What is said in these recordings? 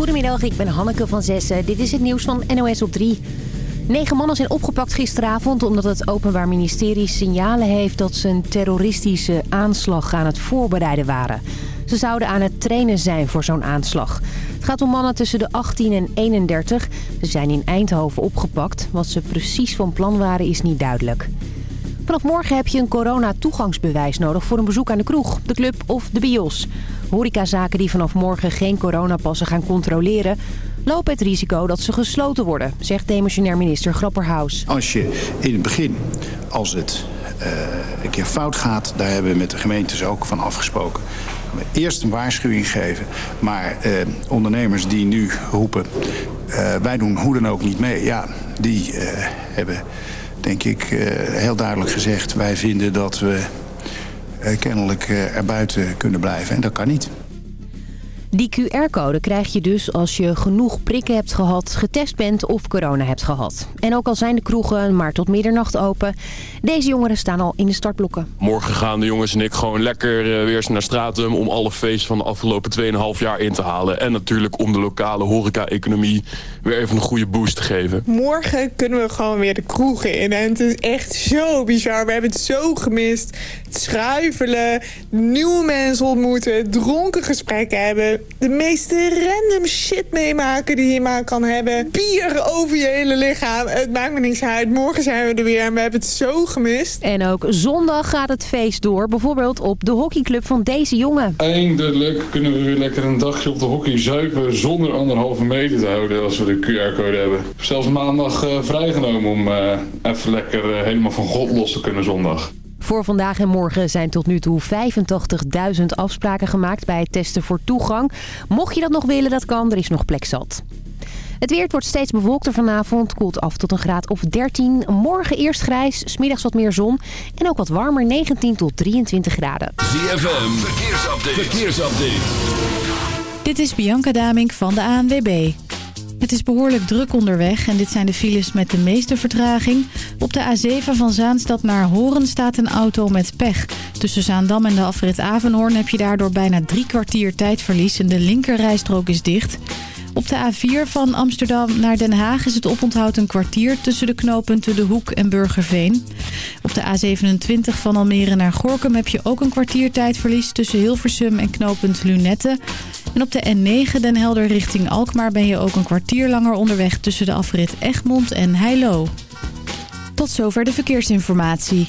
Goedemiddag, ik ben Hanneke van Zessen. Dit is het nieuws van NOS op 3. Negen mannen zijn opgepakt gisteravond omdat het Openbaar Ministerie signalen heeft dat ze een terroristische aanslag aan het voorbereiden waren. Ze zouden aan het trainen zijn voor zo'n aanslag. Het gaat om mannen tussen de 18 en 31. Ze zijn in Eindhoven opgepakt. Wat ze precies van plan waren is niet duidelijk. Vanaf morgen heb je een corona-toegangsbewijs nodig voor een bezoek aan de kroeg, de club of de bios. Horecazaken die vanaf morgen geen coronapassen gaan controleren... lopen het risico dat ze gesloten worden, zegt demissionair minister Grapperhaus. Als je in het begin, als het uh, een keer fout gaat... daar hebben we met de gemeentes ook van afgesproken eerst een waarschuwing geven. Maar eh, ondernemers die nu roepen, uh, wij doen hoe dan ook niet mee. Ja, die uh, hebben denk ik heel duidelijk gezegd... wij vinden dat we kennelijk erbuiten kunnen blijven. En dat kan niet. Die QR-code krijg je dus als je genoeg prikken hebt gehad, getest bent of corona hebt gehad. En ook al zijn de kroegen maar tot middernacht open, deze jongeren staan al in de startblokken. Morgen gaan de jongens en ik gewoon lekker uh, weer naar Stratum om alle feesten van de afgelopen 2,5 jaar in te halen. En natuurlijk om de lokale horeca-economie weer even een goede boost te geven. Morgen kunnen we gewoon weer de kroegen in en het is echt zo bizar. We hebben het zo gemist. Het schuifelen, nieuwe mensen ontmoeten, dronken gesprekken hebben de meeste random shit meemaken die je maar kan hebben. Bier over je hele lichaam. Het maakt me niks uit. Morgen zijn we er weer en we hebben het zo gemist. En ook zondag gaat het feest door. Bijvoorbeeld op de hockeyclub van deze jongen. Eindelijk kunnen we weer lekker een dagje op de hockey zuipen... zonder anderhalve meter te houden als we de QR-code hebben. Zelfs maandag uh, vrijgenomen om uh, even lekker uh, helemaal van God los te kunnen zondag. Voor vandaag en morgen zijn tot nu toe 85.000 afspraken gemaakt bij het testen voor toegang. Mocht je dat nog willen, dat kan. Er is nog plek zat. Het weer wordt steeds bewolkter vanavond. Koelt af tot een graad of 13. Morgen eerst grijs, smiddags wat meer zon. En ook wat warmer, 19 tot 23 graden. ZFM, verkeersupdate. verkeersupdate. Dit is Bianca Damink van de ANWB. Het is behoorlijk druk onderweg en dit zijn de files met de meeste vertraging. Op de A7 van Zaanstad naar Horen staat een auto met pech. Tussen Zaandam en de afrit Avenhoorn heb je daardoor bijna drie kwartier tijdverlies en de linkerrijstrook is dicht. Op de A4 van Amsterdam naar Den Haag is het oponthoud een kwartier tussen de knooppunten De Hoek en Burgerveen. Op de A27 van Almere naar Gorkum heb je ook een kwartier tijdverlies tussen Hilversum en knooppunt Lunette. En op de N9 Den Helder richting Alkmaar ben je ook een kwartier langer onderweg tussen de afrit Egmond en Heilo. Tot zover de verkeersinformatie.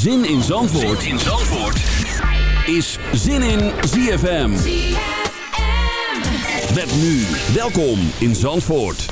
Zin in Zandvoort, zin in Zandvoort. is Zin in ZFM. ZFM. Met nu, welkom in Zandvoort.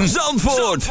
Zandvoort.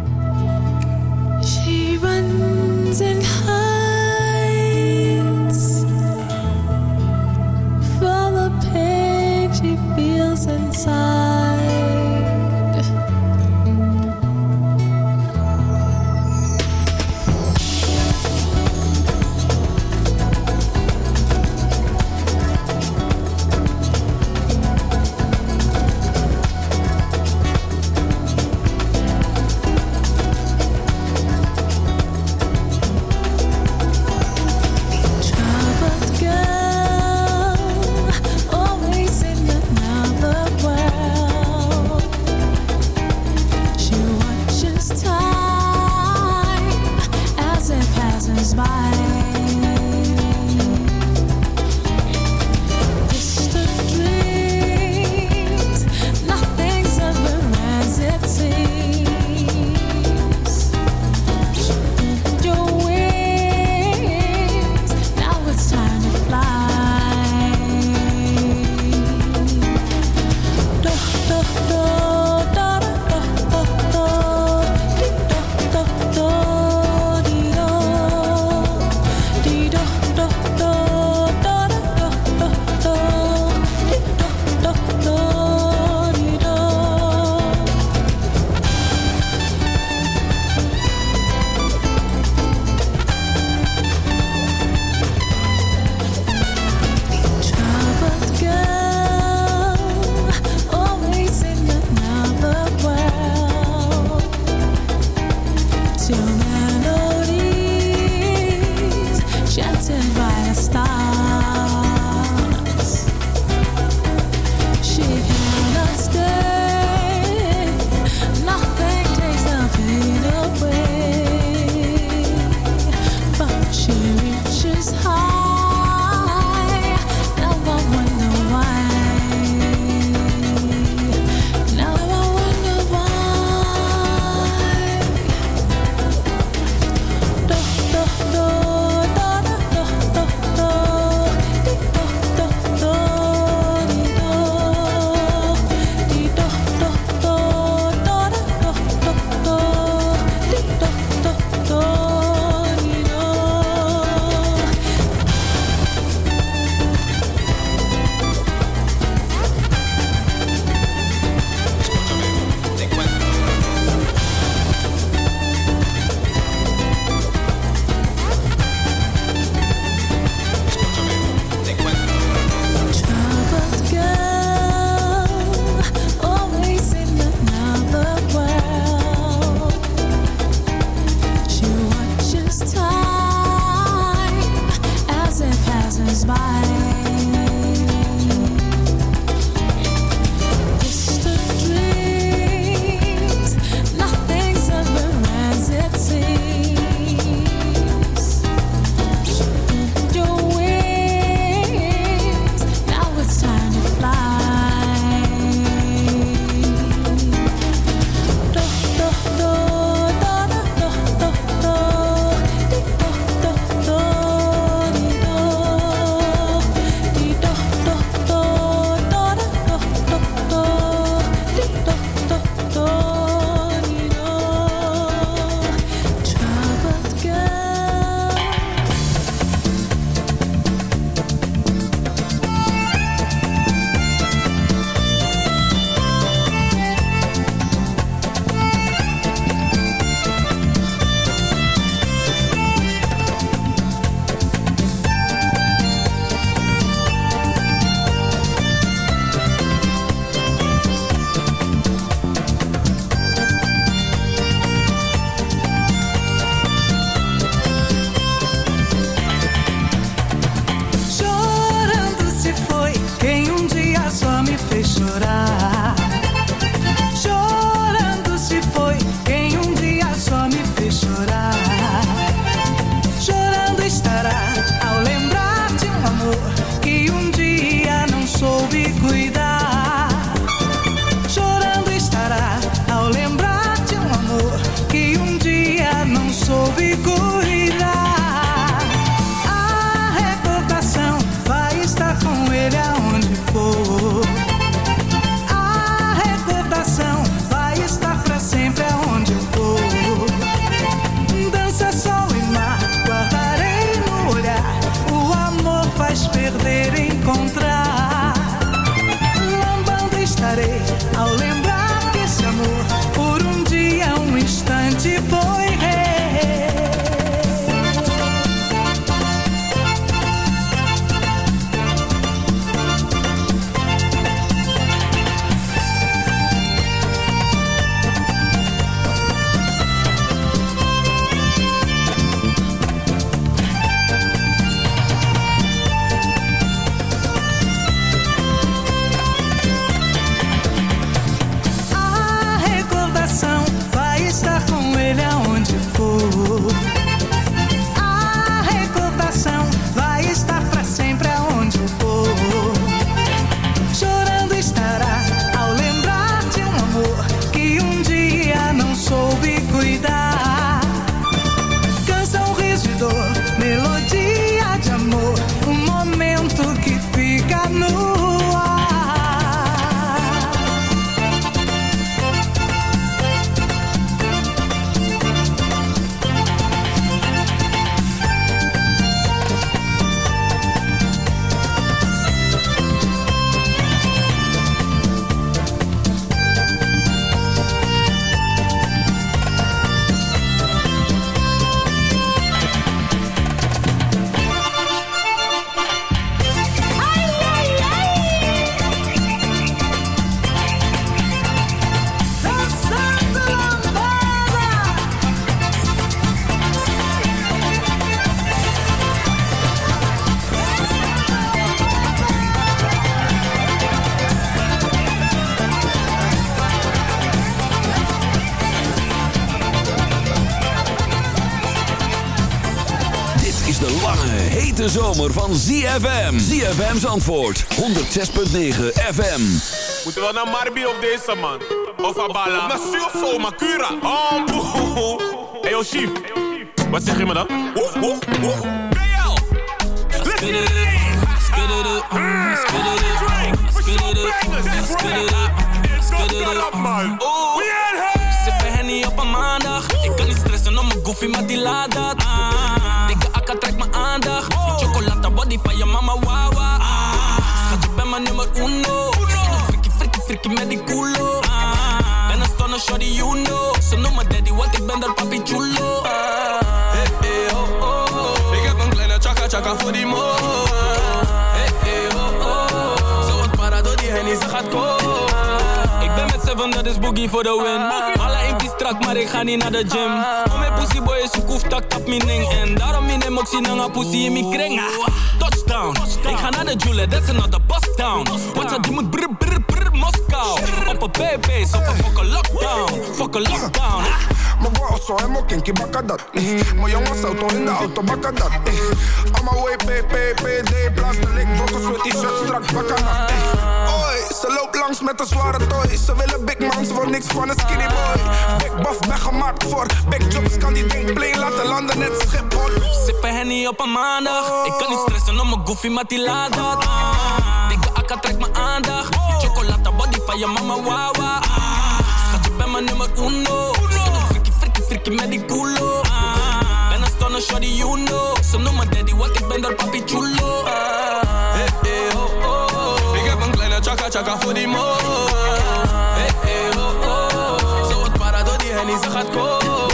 Zomer van ZFM. ZFM's antwoord, 106.9 FM. Moeten we naar Marbi op deze man? Of Abala? Of naar zo, Makura. Oh, boe. Hey, yo, chief. Wat zeg je me dan? Oef, oef, oef. BL. Let's get it in. Spit it up. Spit it up. Spit it up. Spit it up. Spit it up, man. We in here. Op een maandag. Ik kan niet stressen om mijn goofy, maar die laat dat. Body van je mama, is boogie voor de win. Alle impie strak, maar ik ga niet naar de gym. Om mijn pussy boy is koef tak tap mijn ding. En daarom in hem ook zien pussy in mijn kring. Ah, Touchdown, ik ga naar de Jule, that's another bust down. Wat dat die moet brr brr brr Moskou. Op een BB's, op een fucking lockdown. Fucking lockdown. Mijn bro zo helemaal kinky bakken dat. eh. Mijn jongens auto in de auto bakken dat. eh. Allemaal way PPPD, blaas de lik, brokkels met die shirt strak bakken dat. Ze loopt langs met een zware toy. Ze willen big man, ze niks van een skinny boy. Big buff, ben gemaakt voor big jobs, kan die ding plane laten landen net Schiphol. Sippen Henny op een maandag. Ik kan niet stressen om mijn goofy, maar die laat dat. Dikke akka trekt mijn aandacht. Chocolata body van je mama, wawa. Ah. Schat, je bent mijn nummer uno. Frikkie, frikkie, frikkie met die culo. Ben een stunner, shorty, you know. Ze noemen daddy, want ik ben daar papi chulo. Chaka chaka voor die mo. Hey, hey, oh, oh. Zo wat para door die hennie.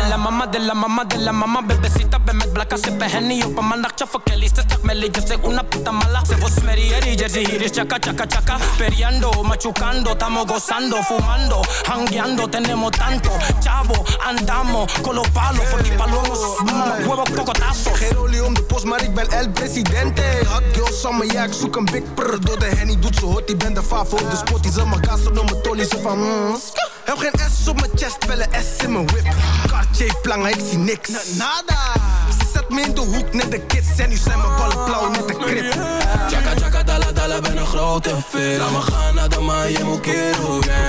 De la mama de la mama de la mama Bebecita, ben met blakka, sippen henny op een maandag Tja, fuck Kelly, ze zegt Melly, yo soy una puta mala Se vos merieri, jersey, hier is chaka, chaka, chaka Periando, machucando, estamos gozando Fumando, hangueando, tenemos tanto Chavo, andamos con los palos Voor die palomos, mm, huevo cocotazo Geen om de post, maar ik ben el presidente. Hot girl summer, ja, ik zoek een big prr. Door de henny doet ze hot, die ben de favo de spot. Die ze mijn gas op mijn tolly, ze van mm. Heb geen S op mijn chest, wel een S in mijn whip. Cartier plangen, ik zie niks. Nada. Ze zet me in de hoek, net de kids. En nu zijn mijn ballen blauw, net de krip. Chaka chaka dala dala ben een grote fit Laat me gaan naar de maan, je moet keren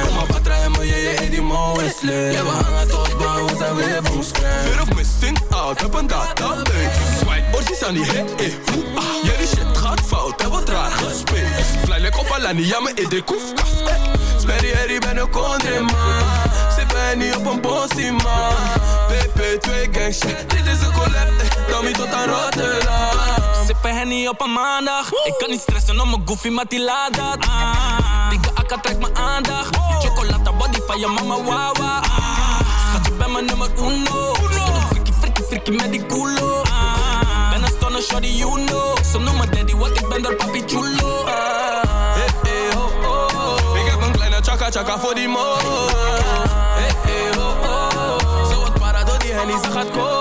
Kom maar patra en me, je je die mo is lit Ja we hangen tot bouw, we zijn weer van scherm Fear of missing out, heb een database. Swipe, orsies aan die hit, eh, hoe, ah. Jullie shit gaat fout, heb wat raar gespeeld. Fly like op Alani, ja me in de koef, kaf, eh. Sperry, herrie, ben een kondre, man. Ben niet op een bossie, man. PP2 gang shit, dit is een collab, eh. Tommy tot aan Rotterdam. Sippen Henny op een maandag Ik kan niet stressen om mijn goofy, maar die laat dat ah. Dikke akka trekt mijn aandacht Chocolata body van je mama, wawa ah. Schat, je bent mijn nummer uno Frikkie, frikkie, frikkie met die culo ah. Ben een stunner, shorty, you know Ze noemen daddy, want ik ben daar papi chulo ah. Hey, hey, oh, oh, oh. Ik heb een kleine chaka chaka voor die mo. Para door die hennie,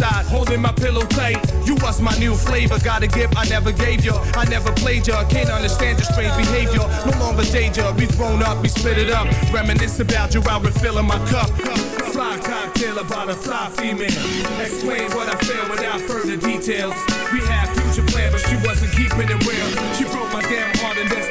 holding my pillow tight. You was my new flavor, got a gift I never gave you. I never played you, can't understand your strange behavior. No longer danger, we thrown up, we split it up. Reminisce about you while refilling my cup. Fly cocktail about a fly female. Explain what I feel without further details. We had future plans, but she wasn't keeping it real. She broke my damn heart, and that's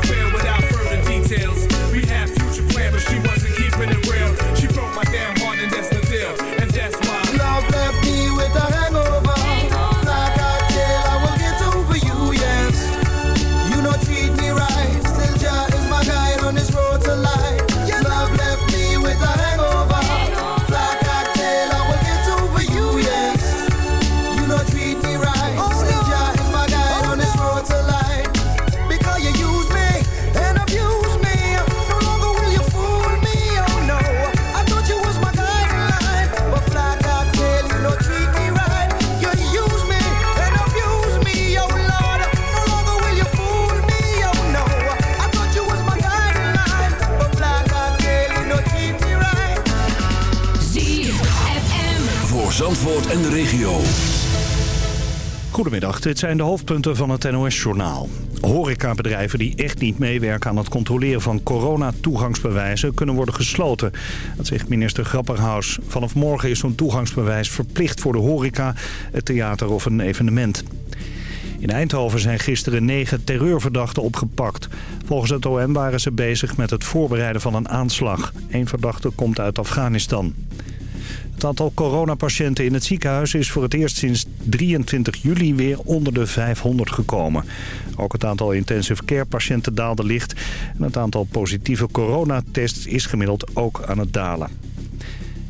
Goedemiddag, dit zijn de hoofdpunten van het NOS-journaal. Horecabedrijven die echt niet meewerken aan het controleren van coronatoegangsbewijzen kunnen worden gesloten. Dat zegt minister Grapperhaus. Vanaf morgen is zo'n toegangsbewijs verplicht voor de horeca, het theater of een evenement. In Eindhoven zijn gisteren negen terreurverdachten opgepakt. Volgens het OM waren ze bezig met het voorbereiden van een aanslag. Eén verdachte komt uit Afghanistan. Het aantal coronapatiënten in het ziekenhuis is voor het eerst sinds 23 juli weer onder de 500 gekomen. Ook het aantal intensive care patiënten daalde licht. En het aantal positieve coronatests is gemiddeld ook aan het dalen.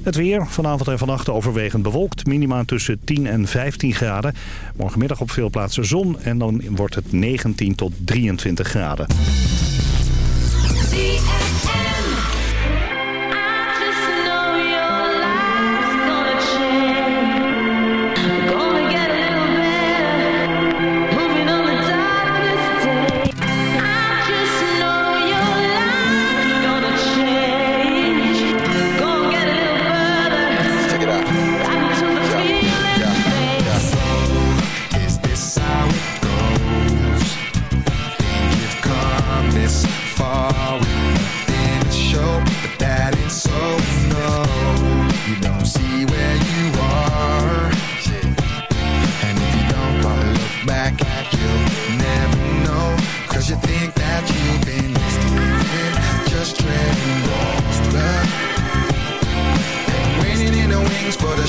Het weer, vanavond en vannacht overwegend bewolkt. Minima tussen 10 en 15 graden. Morgenmiddag op veel plaatsen zon en dan wordt het 19 tot 23 graden.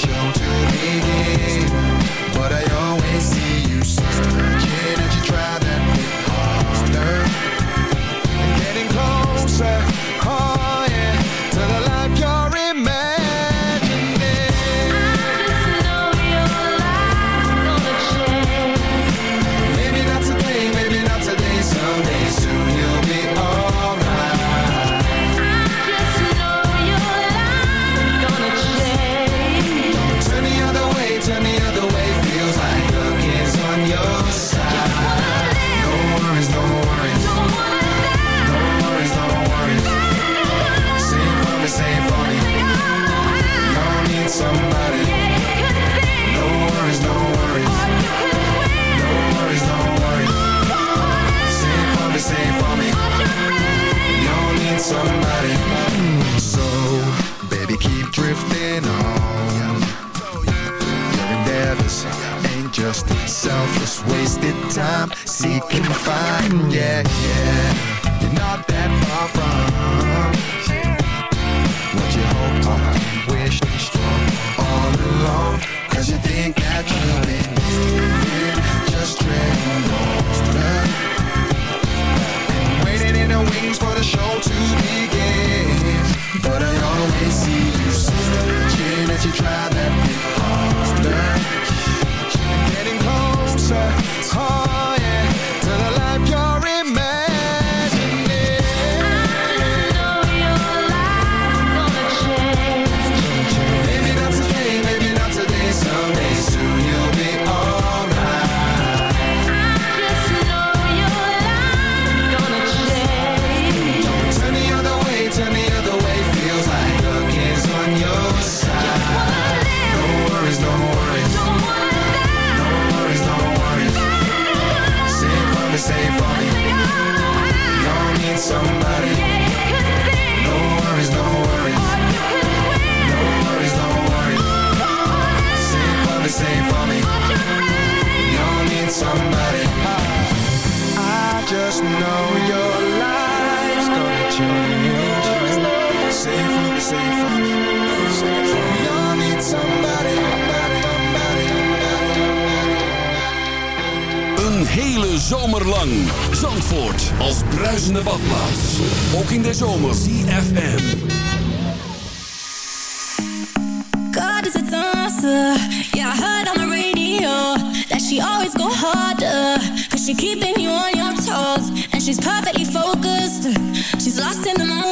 show. lang. Zandvoort als bruisende badplaats. Ook in de zomer. CFM. God is a dancer. Yeah, I heard on the radio. That she always go harder. Cause she keeping you on your toes. And she's perfectly focused. She's lost in the moment.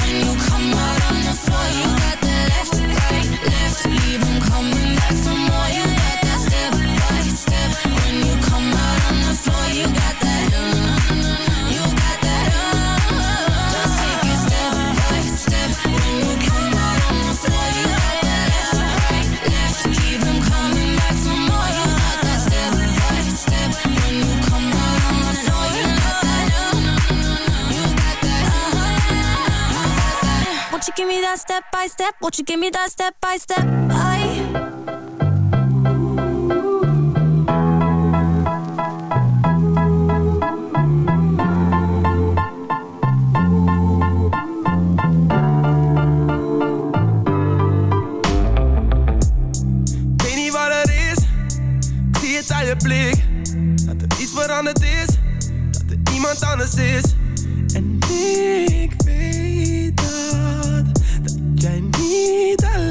you give me that step by step? Won't you give me that step by step? I blik Dat er iets veranderd is Dat er iemand anders is En ik weet 你的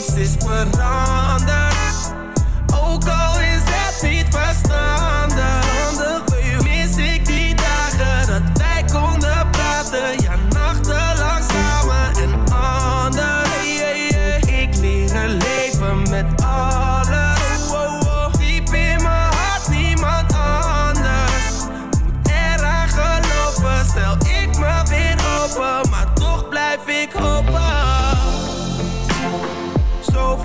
niets is veranderd.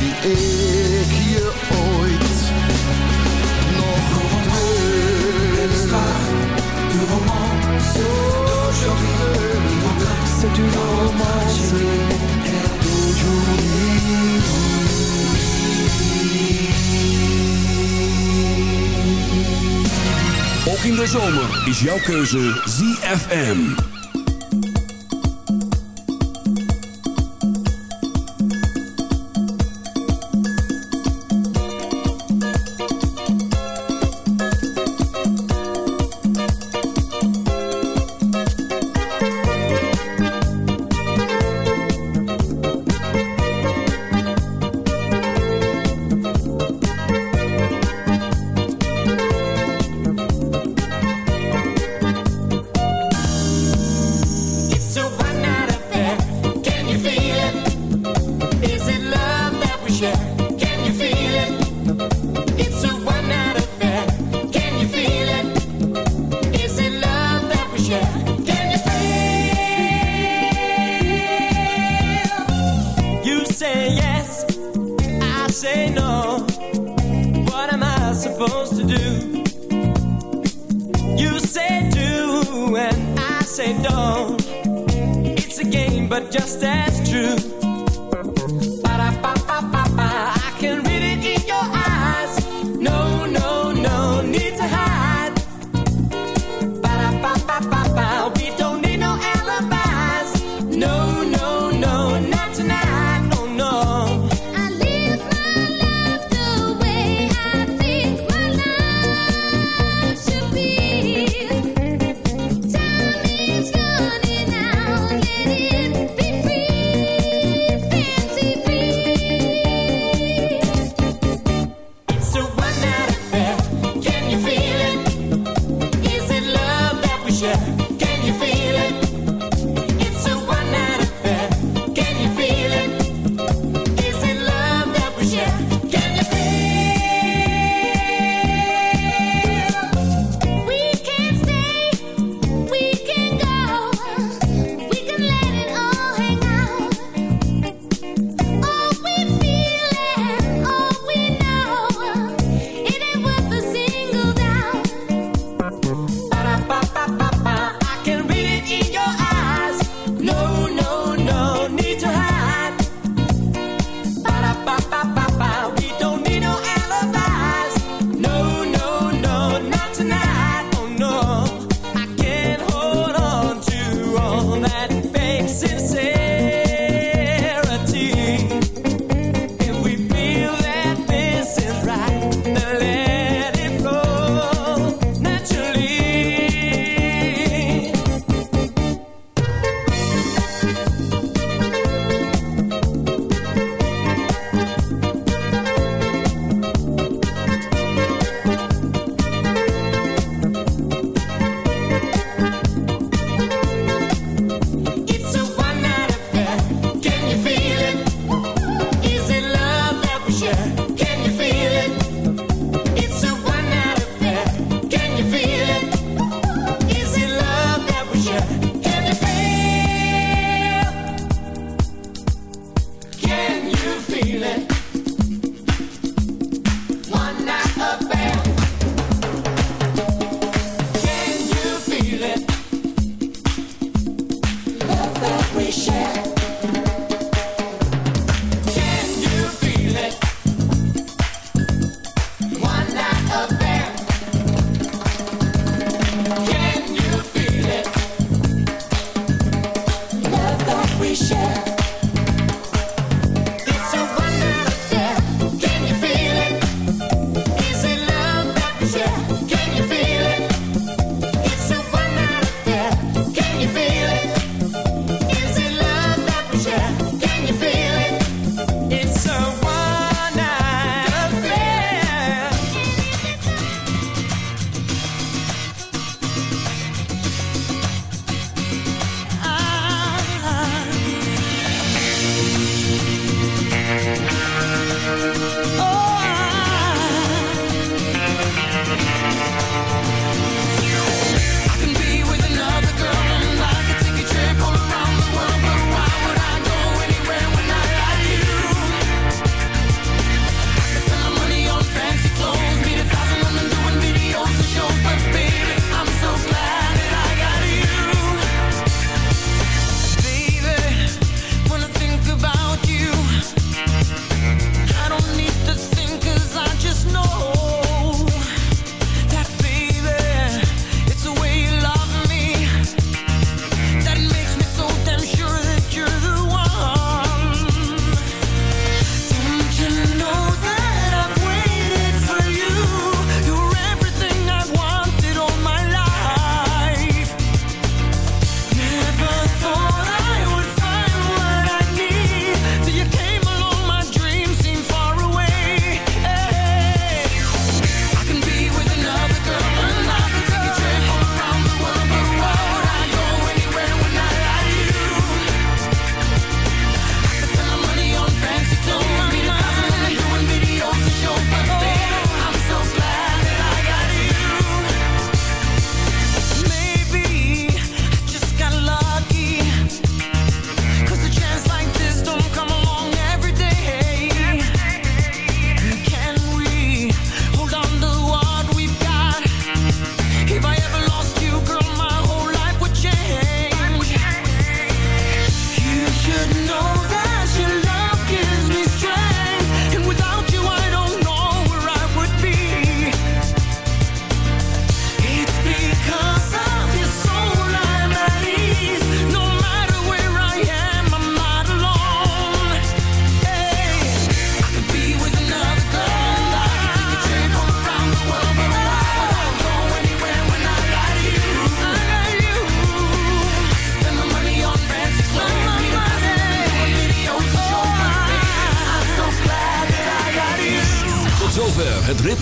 zie ik je ooit nog terug. Du romance d'aujourd'hui. Ook in de zomer is jouw keuze ZFM.